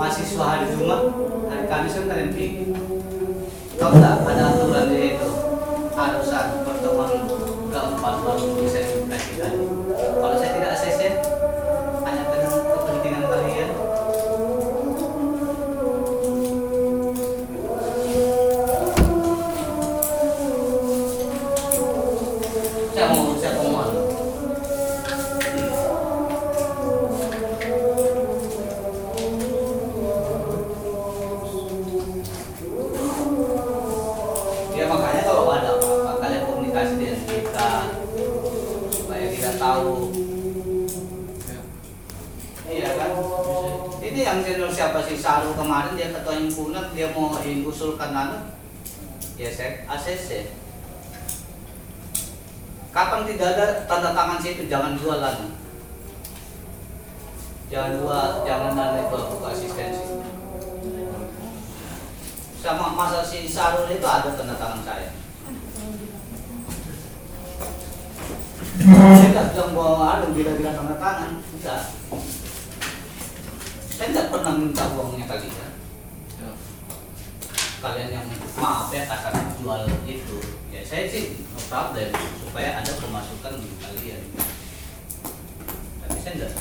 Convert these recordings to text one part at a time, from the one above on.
mahasiswa hari Jumat Hari Kamis kan kalian Tahu nggak ada aturan di itu? Harus ada pertemuan keempat baru bisa gaji Kalau saya tidak ACC mau mengusulkan anu ya saya ACC. Kapan tidak ada tanda tangan situ jangan jualan. Jangan dua, jangan ada itu buka asistensi. Sama masa si Sarul itu ada tanda tangan saya. saya tidak bilang bahwa ada bila-bila tanda tangan, tidak. Saya tidak pernah minta uangnya kalian. Kalian yang maaf ya kasar jual itu, ya saya sih no problem supaya ada pemasukan di kalian. Tapi saya tidak.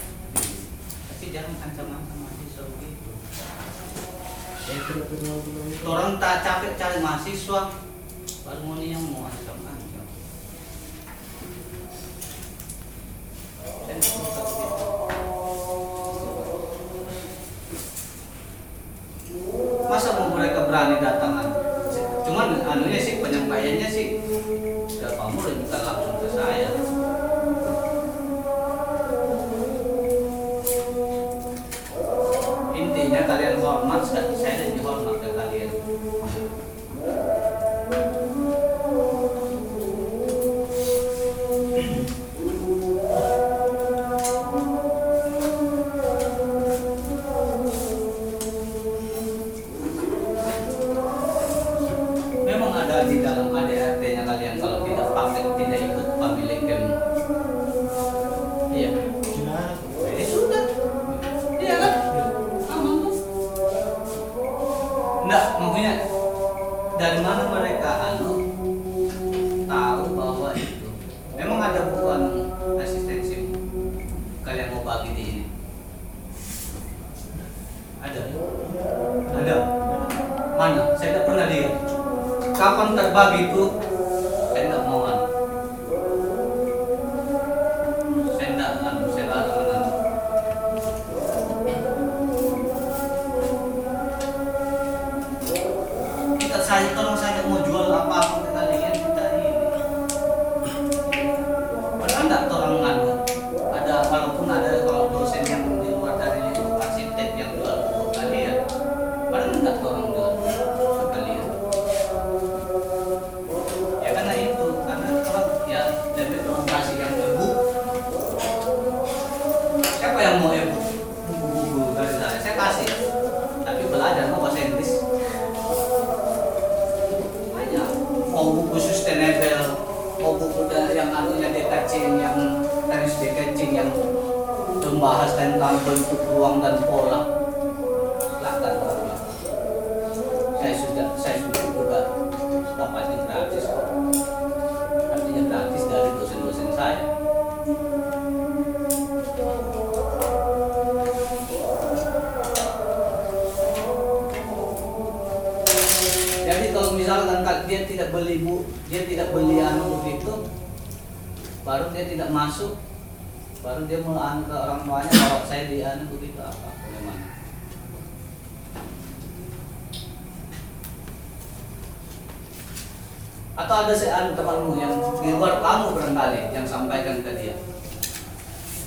Tapi jangan ancam-ancam mahasiswa begitu. Orang tak capek cari mahasiswa, baru yang mau ancam-ancam. Bentuk ruang dan pola. Silakan Bapak. saya sudah saya sudah juga dapatnya gratis artinya gratis dari dosen-dosen saya. Jadi kalau misalkan dia tidak beli bu, dia tidak beli anu begitu, baru dia tidak masuk, baru dia anu ke orang tuanya kalau saya di anu begitu apa, bagaimana? Atau ada si anu temanmu yang di luar kamu barangkali yang sampaikan ke dia.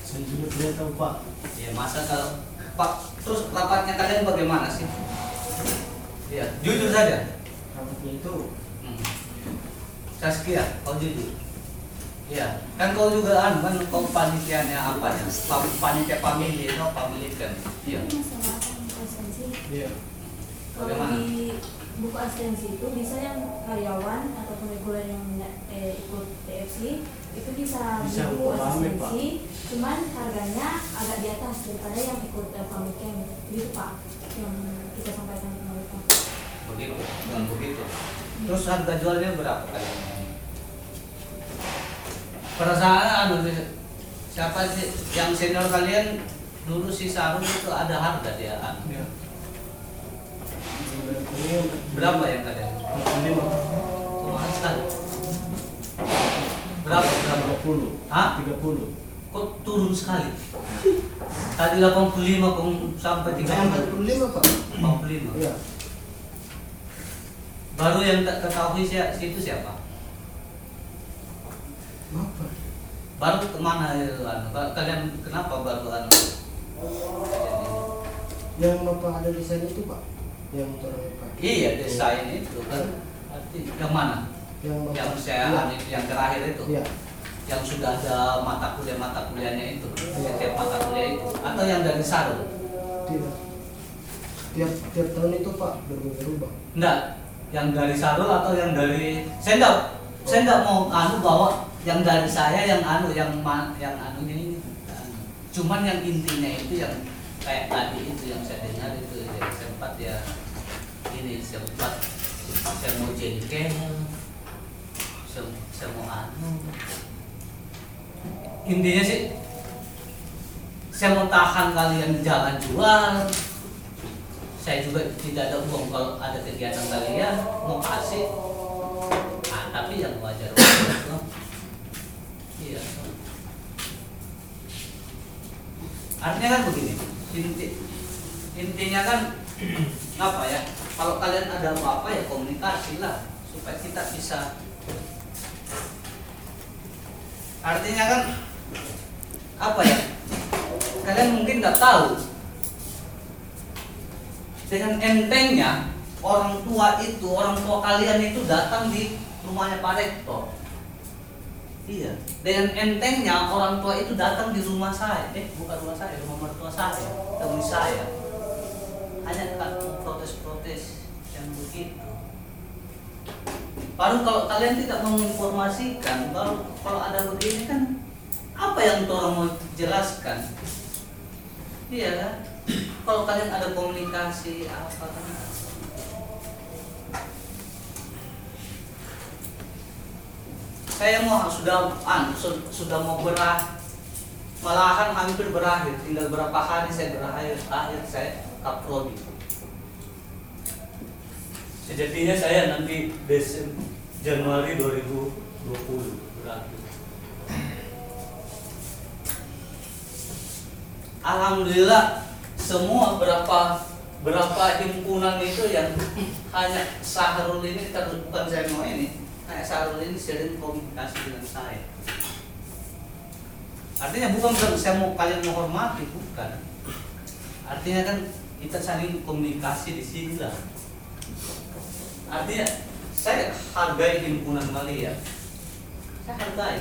Saya juga tidak tahu Pak. Ya masa kalau Pak terus rapatnya kalian bagaimana sih? Ya jujur saja. Rapatnya itu Hmm. Saskia, kau jujur. Iya, kan kau juga kan, kan kau panitianya apa ya? Pam- Panitia family, no family kan. Iya. Ini masalah kan absensi. Iya. Kalau di buku absensi itu bisa yang karyawan ataupun reguler yang eh, ikut TFC itu bisa, Bisa di buku absensi, cuman harganya agak di atas daripada yang ikut family camp. Gitu Pak, yang kita sampaikan ke mereka. Begitu, dengan begitu. Terus harga jualnya berapa kalian? Perasaan anu siapa sih yang senior kalian dulu si Sarung itu ada harga dia anu. Iya. Berapa yang kalian? Lima. Berapa? Berapa? Tiga puluh. Hah? Tiga puluh. Kok turun sekali? Tadi 85 kok sampai 30. lima pak. 45. Iya. Baru yang tak ketahui siapa, itu siapa? Apa? Baru ke mana itu? Anu? Ka- Kalian kenapa baru anu? Yang bapak ada di sana itu pak. Yang orang pak. Iya desain itu kan. Arti yang mana? Yang bapak. Yang saya anu, yang terakhir itu. Iya. Yang sudah ada mata kuliah mata kuliahnya itu. Setiap mata kuliah itu. Atau yang dari Sarul? Tidak. Tiap tiap tahun itu pak berubah-ubah. Enggak. Yang dari Sarul atau yang dari saya enggak saya enggak mau anu bawa yang dari saya yang anu yang yang anunya ini. Anu. Cuman yang intinya itu yang kayak tadi itu yang saya dengar itu yang sempat ya ini sempat saya mau jengkel saya, mau anu intinya sih saya mau tahan kalian jangan jual saya juga tidak ada uang kalau ada kegiatan kalian mau kasih ah, tapi yang wajar wajar iya. Artinya kan begini inti intinya kan apa ya kalau kalian ada apa-apa ya komunikasi lah supaya kita bisa. Artinya kan apa ya kalian mungkin nggak tahu. Dengan entengnya orang tua itu orang tua kalian itu datang di rumahnya Pak Rektor iya. Dengan entengnya orang tua itu datang di rumah saya. Eh bukan rumah saya rumah mertua saya temui saya. Hanya protes-protes yang begitu. Baru kalau kalian tidak menginformasikan baru kalau ada begini kan apa yang orang mau jelaskan? Iya kan? Kalau kalian ada komunikasi apa kan saya mau sudah an su- sudah mau berah. Malahan hampir berakhir tinggal berapa hari saya berakhir akhir saya kaprodi sejatinya saya nanti Desember Januari 2020 berakhir Alhamdulillah semua berapa berapa himpunan itu yang hanya Sahrul ini bukan saya mau ini hanya Sahrul ini sering komunikasi dengan saya. Artinya bukan berarti saya mau kalian menghormati bukan. Artinya kan kita saling komunikasi di sini lah. Artinya saya hargai himpunan kalian. Saya hargai.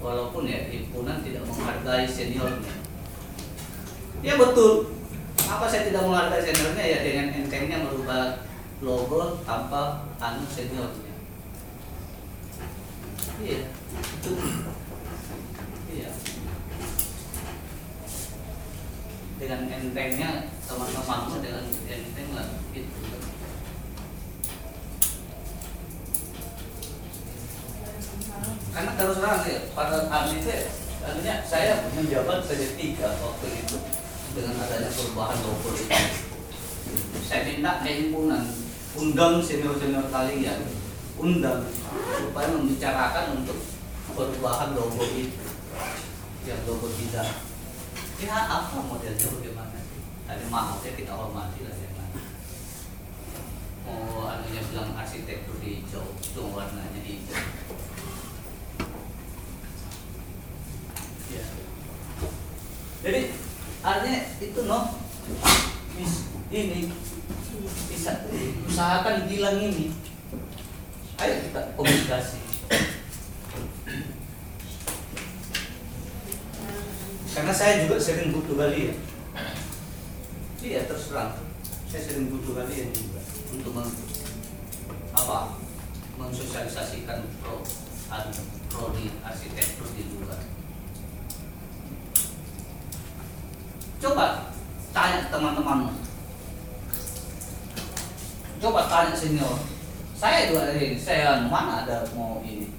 Walaupun ya himpunan tidak menghargai seniornya ya betul. Apa saya tidak menghargai seniornya ya dengan entengnya merubah logo tanpa anu seniornya iya. Itu. Iya. Dengan entengnya teman-temanmu dengan enteng lah gitu. Karena terus terang ya pada saat itu ya artinya saya menjabat saja tiga waktu itu dengan adanya perubahan logo itu. Saya minta ke himpunan undang senior senior kalian undang supaya membicarakan untuk perubahan logo itu. Yang logo tidak ya apa modelnya bagaimana? Tadi maaf ya kita hormati lah ya mau anunya bilang arsitektur hijau itu warnanya hijau. Ya. Jadi artinya itu Bis- ini. Bisa usahakan bilang ini. Ayo kita komunikasi. Karena saya juga sering butuh kalian iya terus terang. Saya sering butuh kalian juga untuk meng, apa mensosialisasikan pro prodi arsitektur di luar coba tanya teman-temanmu. Coba tanya senior. Saya juga ini saya mana ada mau ini?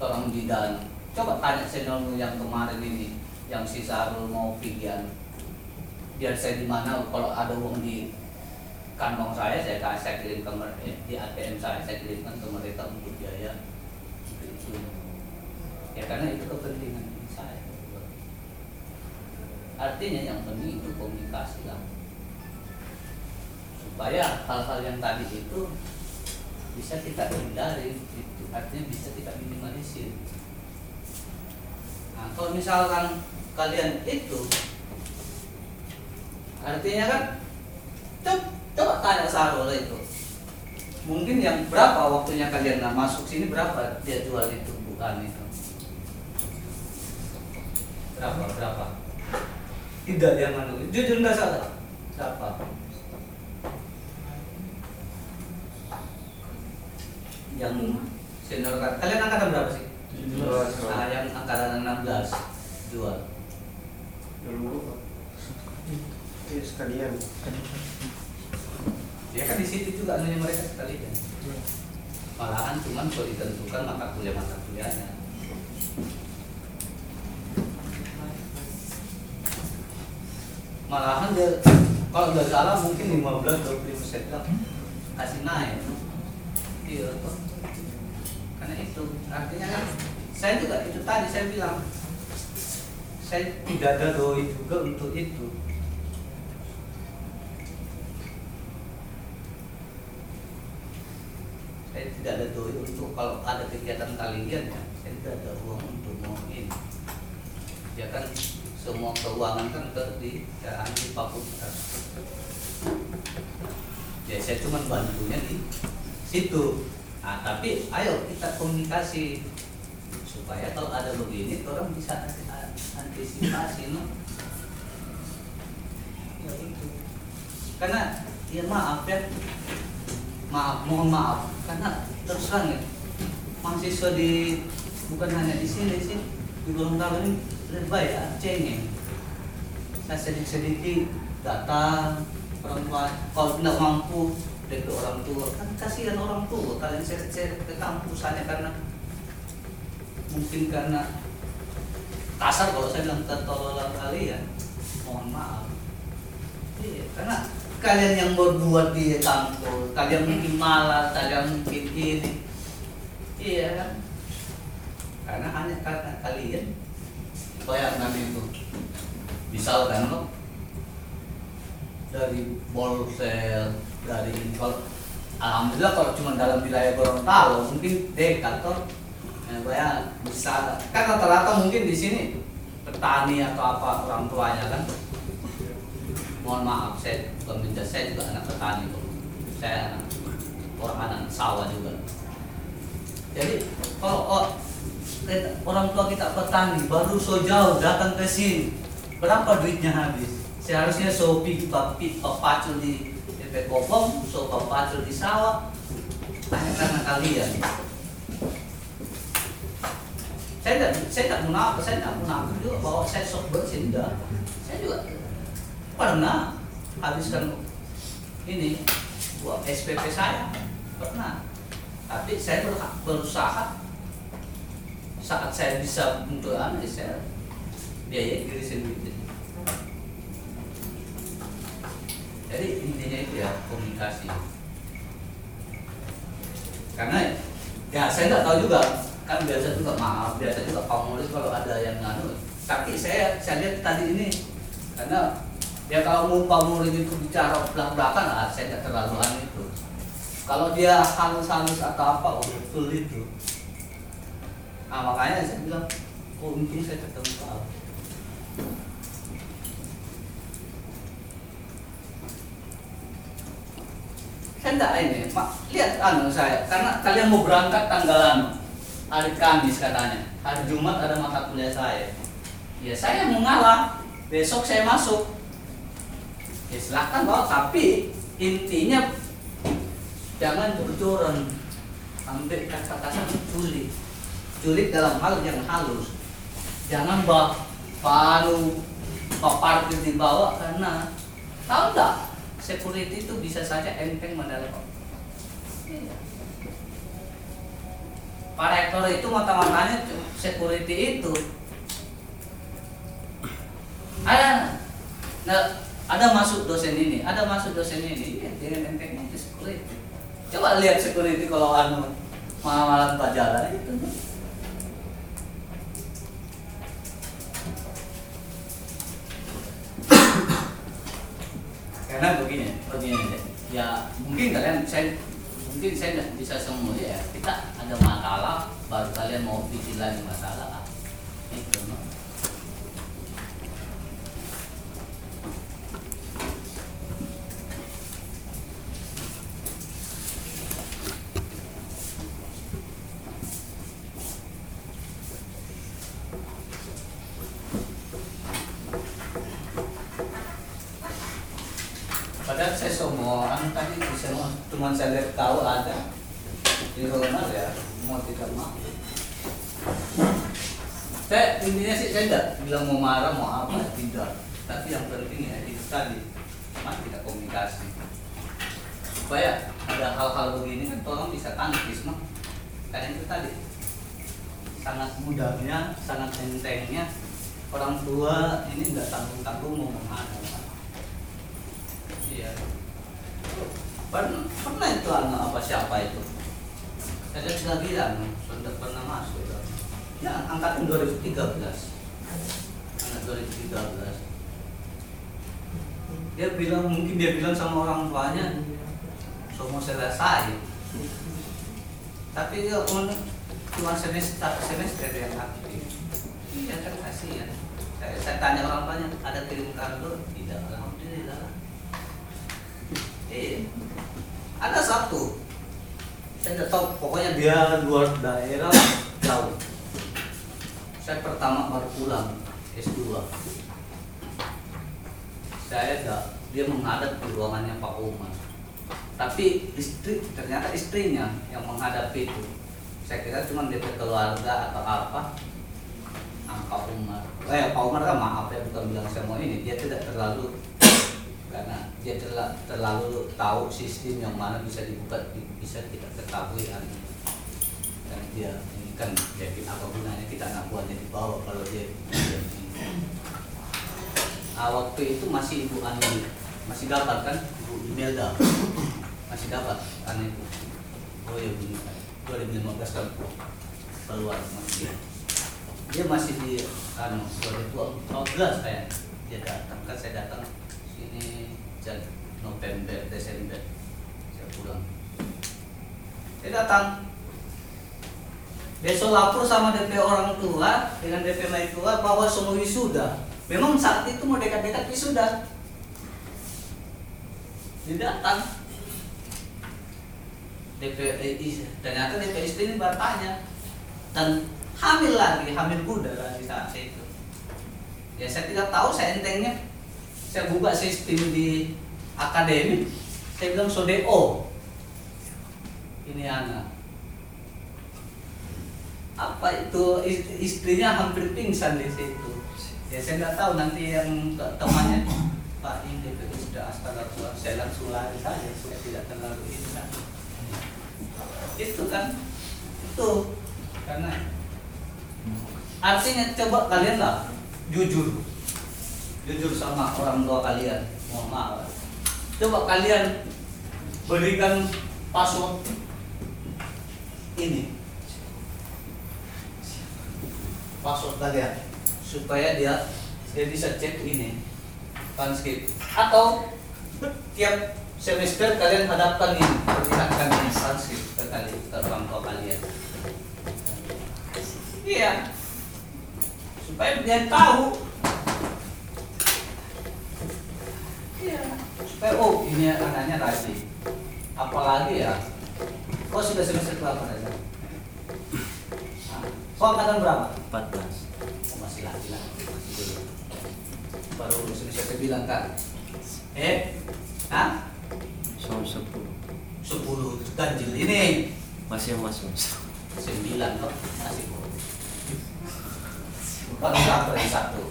Orang bidan coba tanya seniormu yang kemarin ini yang si Sarul mau pigian biar saya di mana kalau ada uang di kantong saya saya kasih saya kirim ke mer- eh, di ATM saya saya kirimkan ke mereka untuk biaya. Ya karena itu kepentingan artinya yang penting itu komunikasi lah. Supaya hal-hal yang tadi itu bisa kita hindari itu artinya bisa kita minimalisir. Nah kalau misalkan kalian itu artinya kan coba, coba tanya Sarul itu. Mungkin yang berapa waktunya kalian nah, masuk sini berapa dia jual itu bukan itu? Berapa berapa tidak yang anu jujur nggak salah. Berapa yang senior kalian angkatan berapa sih? Nah, yang angkatan 16 jual Iya sekalian. ya kan di situ juga anunya mereka sekalian. Malahan cuman kalau ditentukan mata kuliah mata kuliahnya malahan dia kalau nggak salah mungkin 15 20 persen kasih naik. Iya toh. karena itu artinya kan saya juga itu tadi saya bilang saya tidak ada doi juga untuk itu. Saya tidak ada doi untuk kalau ada kegiatan kalian ya saya tidak ada uang untuk mau ini ya kan semua keuangan kan ke di ya, di fakultas ya saya cuma bantunya di situ. Nah tapi ayo kita komunikasi supaya kalau ada begini orang bisa antisipasi no? Ya karena ya maaf ya. Maaf mohon maaf. Karena terus ya mahasiswa di bukan hanya di sini sih Gorontalo ini lebay ya cengeng. Saya sedikit sedikit datang tua kalau tidak mampu dari orang tua. Kan kasihan orang tua kalian seret seret ke kampus hanya karena mungkin karena kasar kalau saya bilang ketololan kalian. Mohon maaf. Iya karena kalian yang berbuat di kampus kalian mungkin malas kalian mungkin ini. Iya kan karena hanya karena kalian bayangkan itu. Misalkan lo dari Bolsel dari kalau alhamdulillah kalau cuma dalam wilayah Gorontalo mungkin dekat toh ya, bayang bisa kan rata-rata mungkin di sini petani atau apa orang tuanya kan. Mohon maaf saya bukan menjudge, saya juga anak petani kok. Saya anak orang anak sawah juga. Jadi kalau oh, kita- orang tua kita petani baru so jauh datang ke sini. Berapa duitnya habis? Seharusnya so pergi papi papacul di DP Kopong so papacul di sawah. Hanya karena kalian. Saya tidak saya tidak munafik saya tidak munafik juga bahwa saya sok tidak saya juga pernah habiskan ini buat SPP saya. Pernah. Tapi saya ber- berusaha saat saya bisa untuk anu ya saya biaya diri sendiri. Jadi intinya itu ya komunikasi. Karena ya saya nggak tahu juga kan biasa juga maaf biasa juga pamulis kalau ada yang nganu tapi saya saya lihat tadi ini karena ya kalau mau pamulis itu bicara belak belakan lah saya nggak terlalu anu itu. Kalau dia halus-halus atau apa betul itu nah, makanya saya bilang untung saya ketemu Pak? Saya ini Pak, lihat anu saya karena kalian mau berangkat tanggalan hari Kamis katanya hari Jumat ada mata kuliah saya. Ya saya mau ngalah besok saya masuk. Ya silahkan bawa tapi intinya jangan jor-joran ambil kata-kata sulit culik dalam hal yang halus. Jangan bawa palu parkir dibawa karena tahu nggak security itu bisa saja enteng mendalam. Iya. Pak Rektor itu mata-matanya security itu. Ada nah, ada masuk dosen ini ada masuk dosen ini ya, dengan entengnya itu security. Coba lihat security kalau anu malam jalan itu karena begini begini ya mungkin kalian saya mungkin saya nggak bisa semua ya kita ada masalah baru kalian mau lagi masalah itu no. Padahal saya semua anu tadi semua cuma saya lihat tahu ada di rumah ya mau tidak mau. Saya intinya sih saya tidak bilang mau marah mau apa tidak. Tapi yang penting ya itu tadi mari kita komunikasi supaya ada hal-hal begini kan tolong bisa tangkis mah. Karena itu tadi sangat mudahnya, sangat entengnya orang tua ini nggak tanggung-tanggung mau menghadap. Iya. Pernah, pernah itu anak apa itu? Saya sudah bilang, sudah pernah masuk itu. Ya, angkatan 2013. Anak 2013. Dia bilang, mungkin dia bilang sama orang tuanya, semua selesai. Tapi dia pun cuma semester semester yang aktif. Iya kan kasihan. Saya, saya tanya orang tuanya, ada kirim kartu? Tidak, alhamdulillah. Eh, ada satu. Saya tidak tahu, pokoknya dia luar daerah jauh. Saya pertama baru pulang S2. Saya tidak, dia menghadap di ruangannya Pak Umar. Tapi istri, ternyata istrinya yang menghadapi itu. Saya kira cuma DP keluarga atau apa. Ah, Pak Umar. Eh, Pak Umar kan maaf ya bukan bilang mau ini. Dia tidak terlalu karena dia terla- terlalu tahu sistem yang mana bisa dibuka di- bisa kita ketahui dan dia ini kan jadi apa gunanya kita anak buahnya dibawa kalau dia ini. Nah, waktu itu masih ibu Ani masih dapat kan? Ibu Imelda. Masih dapat kan itu? Oh ya kan 2015 kan keluar masih dia. Masih di anu 2014 kayak dia datang. Kan saya datang sini Jan November Desember. Saya pulang. Saya datang. Besok lapor sama DP orang tua dengan DP tua bahwa semua wisuda memang saat itu mau dekat-dekat wisuda dia datang. DP eh, ternyata DP istri ini bertanya dan hamil lagi hamil muda lagi saat itu. Ya saya tidak tahu saya entengnya saya buka sistem di akademi saya bilang sodeo ini anak. Apa itu? Is- istrinya hampir pingsan di situ. Ya saya nggak tahu nanti yang te- temannya pak ini itu sudah astaga Tuhan saya langsung lari saja saya tidak terlalu ini kan. itu kan itu. Karena artinya coba kalian lah jujur jujur sama orang tua kalian. Mohon maaf. Coba kalian berikan password ini. Password kalian. Supaya dia dia bisa cek ini. Transkrip. Atau tiap semester kalian hadapkan ini. Perlihatkan ini transkrip ke kalian ke orang tua kalian. Iya. Supaya dia tahu Supaya oh ini anaknya rajin apalagi ya? Kau sudah semester berapa Reza? Nah, kau angkatan berapa? 14 Oh, masih lagi lah. Masih dulu. Baru semester bilang kan eh? Hah? Soal 10 sepuluh ganjil. Ini. Masih masuk. Sembilan kok masih baru sampai satu?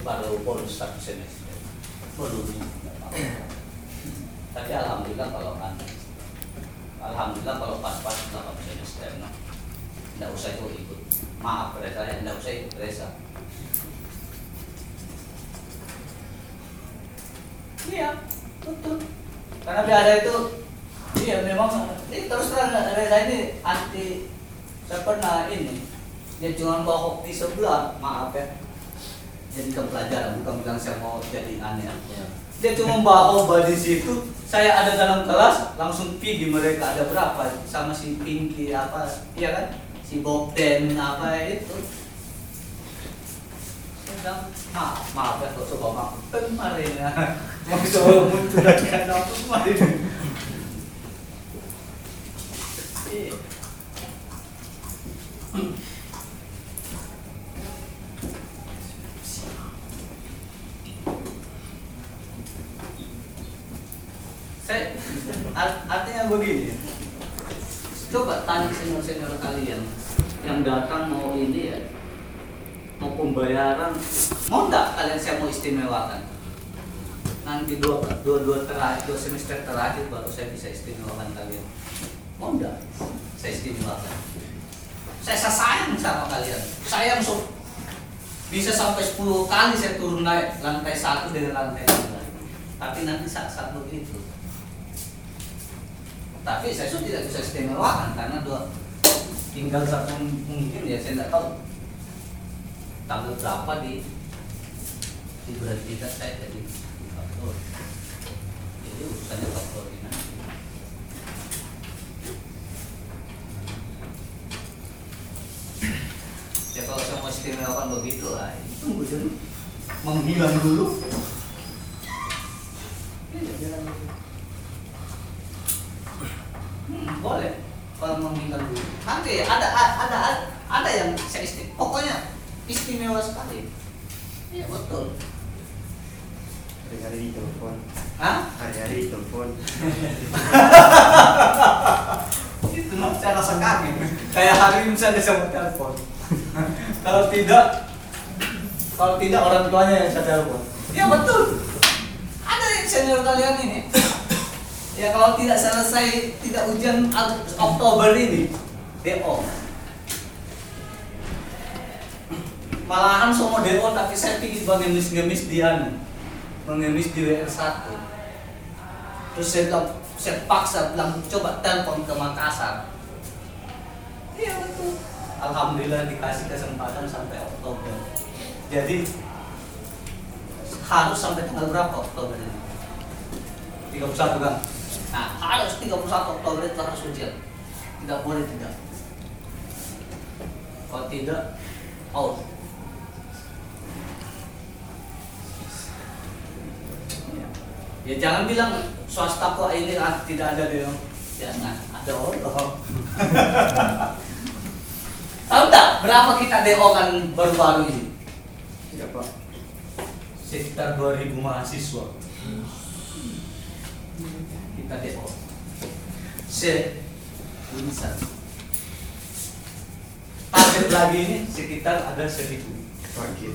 Baru bonus satu semester. Belum tapi alhamdulillah kalau kan alhamdulillah kalau pas-pas delapan semester nah tidak usah itu ikut. Maaf pada saya tidak usah ikut Reza. Iya betul. Karena biasa itu iya memang ini terus terang Reza ini anti saya pernah ini. Dia cuma bawa hoki sebelah maaf ya. Jadi ke pelajaran bukan bilang saya mau jadi aneh. Ya. Dia cuma bawa obat di situ. Saya ada dalam kelas langsung pergi mereka. Ada berapa? Sama si Pinky apa iya kan? Si Bobden apa itu. Bilang maaf maaf ya kalau coba maaf. Kemarin ya. Mau muncul lagi kan apa kemarin Iya. saya artinya begini. Coba tanya senior senior kalian yang datang mau ini ya mau pembayaran mau nggak kalian saya mau istimewakan? Nanti dua dua dua terakhir dua semester terakhir baru saya bisa istimewakan kalian. Mau nggak saya istimewakan? Saya sa- sayang sama kalian. Sayang so bisa sampai 10 kali saya turun naik lantai satu dengan lantai dua. Tapi nanti saat saat begitu tapi saya sudah tidak bisa istimewakan karena dua tinggal satu mungkin ya saya tidak tahu. Tanggal berapa di diberhentikan saya jadi faktor jadi urusannya pak koordinasi ya kalau saya mau istimewakan begitu lah dulu menghilang dulu Iya, jalan dulu. Hmm, boleh kalau meninggal dulu. Nanti ada ada ada, ada yang saya istimewa. Pokoknya istimewa sekali. Iya betul. Hari-hari telepon, Hah? hari-hari telepon. Itu mah saya rasa kangen. Saya sama telepon. kalau tidak, kalau tidak orang tuanya yang saya telepon. Iya betul. Ada yang senior kalian ini. Ya kalau tidak selesai tidak Ag- Oktober ini, DO. Malahan semua DO tapi saya pikir mengemis-ngemis dia nih. mengemis di WR1 terus saya saya paksa bilang coba telepon ke Makassar iya betul Alhamdulillah dikasih kesempatan sampai Oktober jadi harus sampai tanggal berapa Oktober ini 31 kan nah harus 31 Oktober itu harus ujian tidak boleh tidak kalau tidak out Ya. Jangan bilang swasta kok ini ah, tidak ada deh. Jangan, ada Allah. Tahu tak berapa kita DO kan baru-baru ini? Tidak pak. Sekitar 2000 mahasiswa. Kita DO. Se Unsa. Target lagi ini sekitar ada 1000. Target.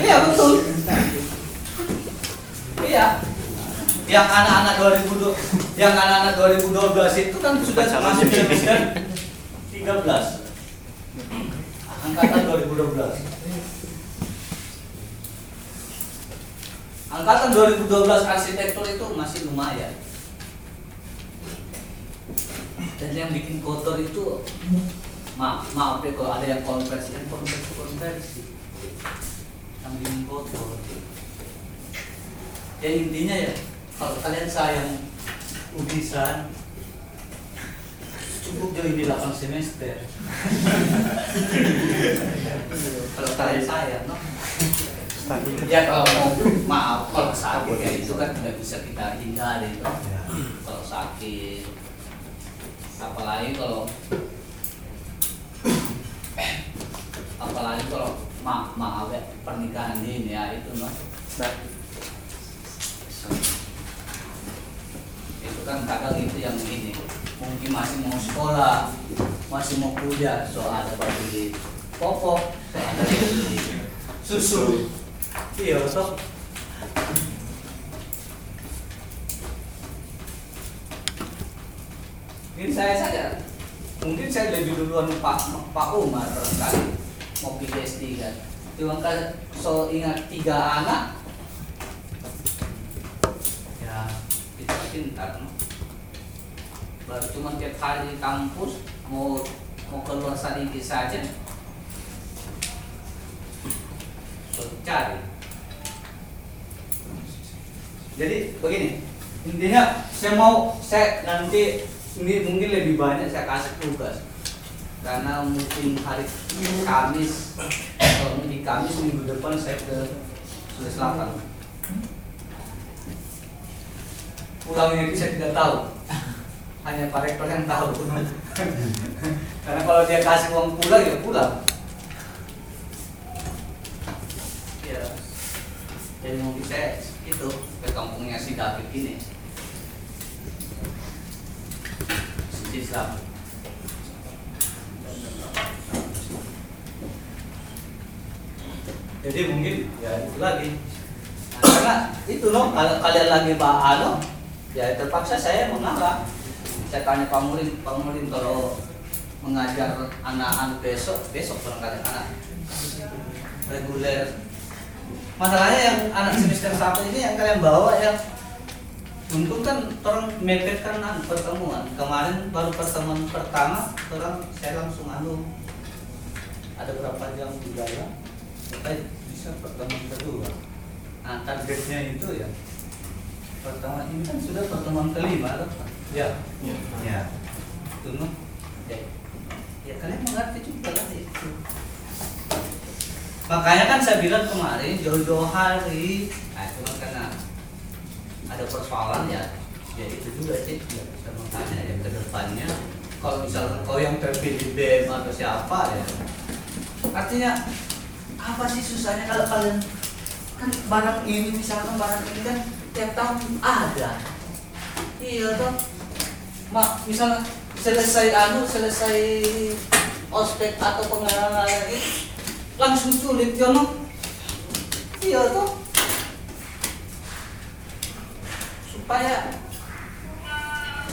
Iya betul. Yang anak-anak 2002, yang anak-anak 2012 itu kan sudah masuk semester 13. Angkatan 2012. Angkatan 2012 arsitektur itu masih lumayan. Dan yang bikin kotor itu maaf, maaf ya kalau ada yang konversi, yang konversi konversi yang bikin kotor. Ya intinya ya, kalau kalian sayang ujian, cukup jauh di 8 semester. kalau kalian sayang, no? Ya kalau mau maaf kalau sakit ya itu kan tidak sakit apalagi kalau apalagi kalau ma maaf ya pernikahan dini ya itu no itu kan kadang itu yang ini mungkin masih mau sekolah masih mau kuliah so ada bagi popok so ada bagi susu. Iya toh mungkin saya saja. Mungkin saya lebih duluan Pak Pak Umar barangkali mau PhD kan. Cuma kan so ingat tiga anak ya kita pintar no? baru cuma tiap hari di kampus mau mau keluar sedikit saja so cari. Jadi begini intinya saya mau saya nanti ini mungkin lebih banyak saya kasih tugas. Karena mungkin hari Kamis kalau di Kamis minggu depan saya ke Sulawesi Selatan pulangnya itu saya tidak tahu. Hanya Pak Rektor yang tahu. Karena kalau dia kasih uang pulang ya pulang. Ya jadi mungkin saya itu ke kampungnya si David ini. Si Islam. Jadi mungkin ya itu lagi. Karena itu loh kalau kalian lagi pak ano ya terpaksa saya mengalah saya tanya Pak Murin Pak Murin kalau mengajar anak-anak besok besok barangkali anak reguler. Masalahnya yang anak semester satu ini yang kalian bawa yang untung kan orang mepet anu, pertemuan. Kemarin baru pertemuan pertama orang saya langsung anu ada berapa jam di dalam? Bisa pertemuan kedua. Nah targetnya itu ya pertemuan ini kan sudah pertemuan kelima loh ya. Ya. Itu noh ya, ya kalian mengerti juga lah itu makanya kan saya bilang kemarin jauh-jauh hari. Nah itu kan karena ada persoalan ya ya itu juga sih ya saya mau tanya ya ke depannya kalau misalnya kau yang terpilih BM atau siapa ya artinya apa sih susahnya kalau kalian kan barang ini misalkan barang ini kan tiap tahun ada. Iya toh. Mak misalnya selesai anu selesai ospek atau pengalaman lagi langsung sulit ya no iya toh. Supaya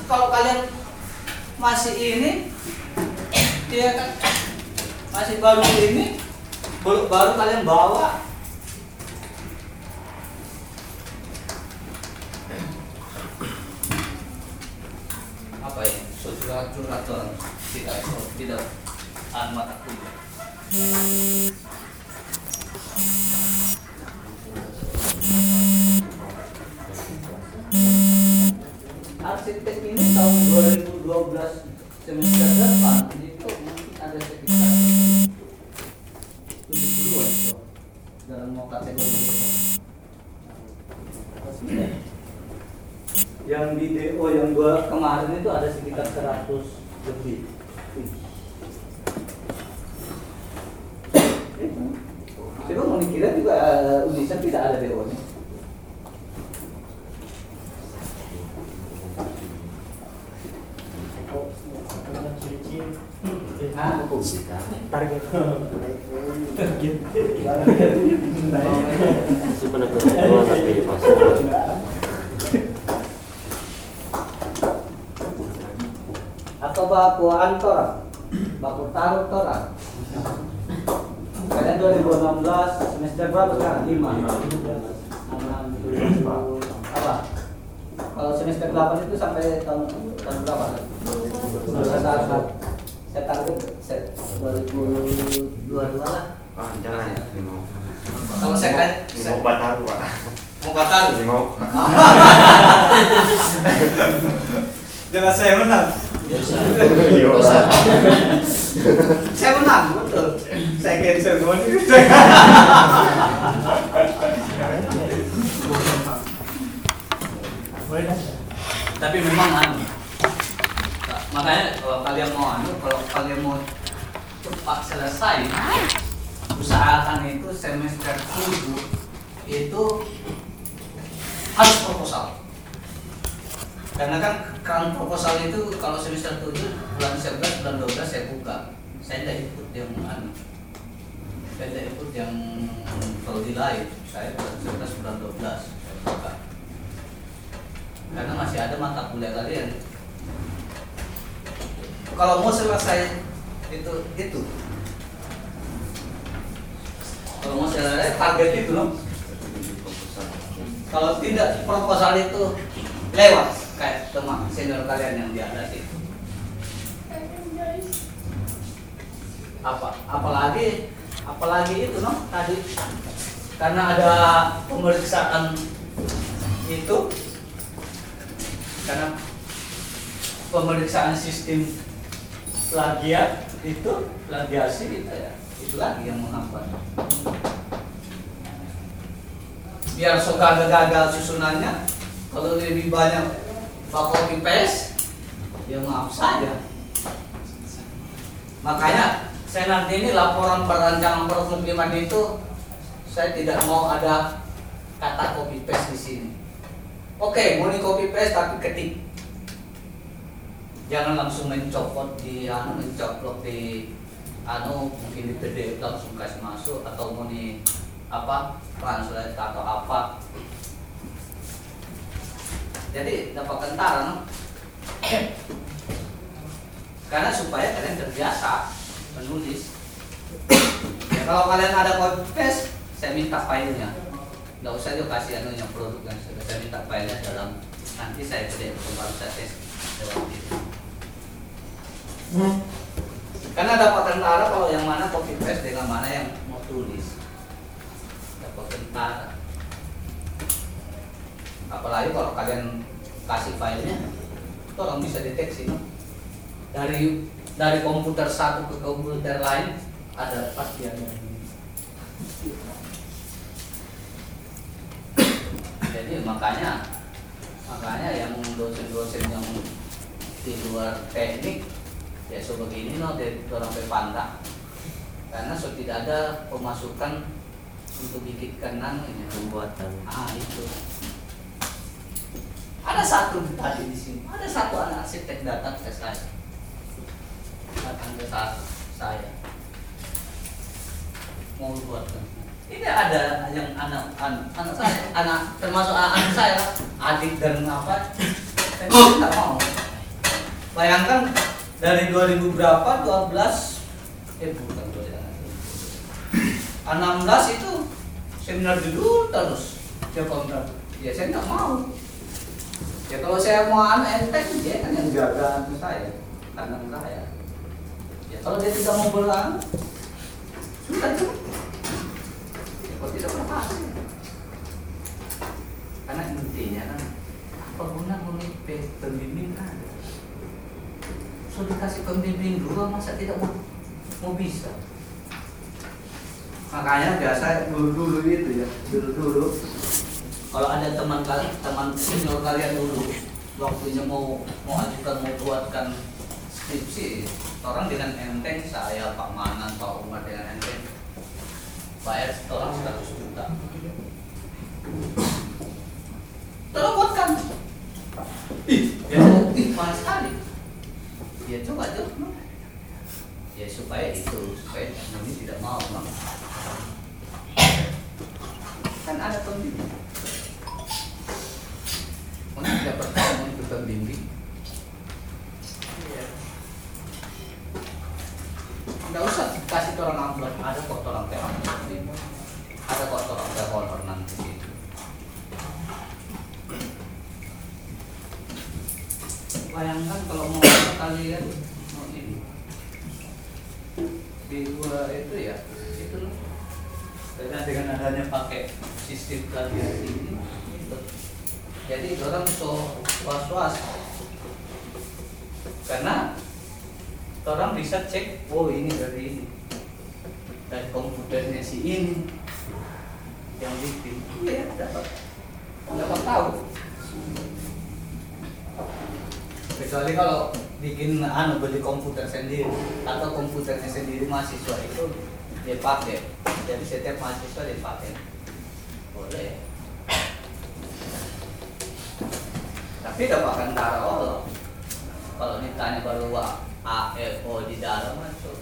kalau kalian masih ini dia kan masih baru ini baru, baru kalian bawa apa ya curhat orang tidak tidak. An mata kuliah arsitek ini tahun 2012 semester depan itu mungkin ada sekitar 70-an tuh dalam mau kategori yang di DO yang gua kemarin itu ada sekitar 100 lebih. Coba mau dikira juga uh, Unisa tidak ada DO nya target target Pasal. atau baku antor baku taruh tora kalian 2016 semester berapa sekarang? 5 apa? kalau semester 8 itu sampai tahun tahun berapa? saya target saya target saya 2022 lah Ah, jangan. kalau saya kan Mau batal, Pak. mau kataru Mau. jelas saya menang. Saya menang betul. Saya boleh dah tapi memang anu. Makanya kalau kalian mau anu kalau kalian mau cepat selesai usahakan itu semester 7 itu harus proposal karena kan kan proposal itu kalau semester 7 bulan 11 bulan 12 saya buka. Saya tidak ikut yang anu. Saya tidak ikut yang prodi lain saya bulan 11 bulan 12 saya buka. Karena masih ada mata kuliah kalian. Kalau mau selesai itu itu. Kalau mau selesai target itu. Loh kalau tidak proposal itu lewat kayak teman senior kalian yang di atas itu. Apa apalagi apalagi itu no tadi. Karena ada pemeriksaan itu karena pemeriksaan sistem plagiat itu plagiasi itu ya itu lagi yang menghambat. Biar so gagal-gagal susunannya kalau lebih banyak pak copy paste ya maaf saja. Makanya saya nanti ini laporan perancangan perfilman itu saya tidak mau ada kata copy paste di sini. Oke di copy paste tapi ketik. Jangan langsung mencopot di anu mencoplok di anu mungkin di PDF langsung kasih masuk atau mau di apa translate atau apa jadi dapat kentara no? karena supaya kalian terbiasa menulis. Ya, kalau kalian ada copy paste saya minta filenya. Nggak usah juga kasih anunya produk yang sudah saya minta filenya dalam nanti saya beli kembali saya tes lewat itu karena dapat tentara kalau yang mana copy paste dengan mana yang mau tulis. Dapat tentara apalagi kalau kalian kasih filenya itu orang bisa deteksi no? dari dari komputer satu ke komputer lain ada pasti ada. Jadi makanya makanya yang dosen-dosen yang di luar teknik ya so begini no dari orang pepanda karena so tidak ada pemasukan untuk bikinkan namanya pembuatan. Ah itu ada satu tadi di sini. Ada satu anak arsitek datang ke saya. Datang ke sa- saya. Mau buatkan ini ada yang anak anak, anak saya. Anak termasuk anak saya. Adik dan apa? Saya tidak mau. Bayangkan dari 2000 berapa? 12 eh bukan 16 itu seminar dulu terus. Dia kontrak. Ya saya nggak mau ya kalau saya mau anak enteng dia kan yang jaga anak saya anak saya. Ya kalau dia tidak mau berlalu sudah tuh ya kalau tidak berhasil karena intinya kan apa guna memimpin pembimbing kan? Sudah dikasih pembimbing dulu masa tidak mau mau bisa? Makanya biasa dulu dulu itu ya dulu dulu kalau ada teman kalian teman senior kalian dulu waktunya mau mau ajukan mau buatkan skripsi orang dengan enteng saya Pak Manan Pak Umar dengan enteng bayar orang 100 juta. Tolong buatkan ih ya. Ih mahal sekali. Ya coba coba. Ya supaya itu supaya ini tidak mau Bang. kan ada pembimbing Mungkin tidak percaya mau ikut pembimbing Iya. nggak usah kasih ke orang amplop. Ada kok orang terang ada kok orang terhonor nanti di situ bayangkan kalau mau kalian mau ini. Di dua itu ya itu loh. Karena dengan adanya pakai sistem kalian ini. Jadi orang so was was karena orang bisa cek oh ini dari ini. Dari komputernya si ini. Yang bikin iya dapat. Dapat tahu. Kecuali kalau bikin anu beli komputer sendiri. Atau komputernya sendiri mahasiswa itu dia pakai. Jadi setiap mahasiswa dia pakai. Boleh tapi dapatkan darah Allah kalau ditanya baru A, E, O di dalam masuk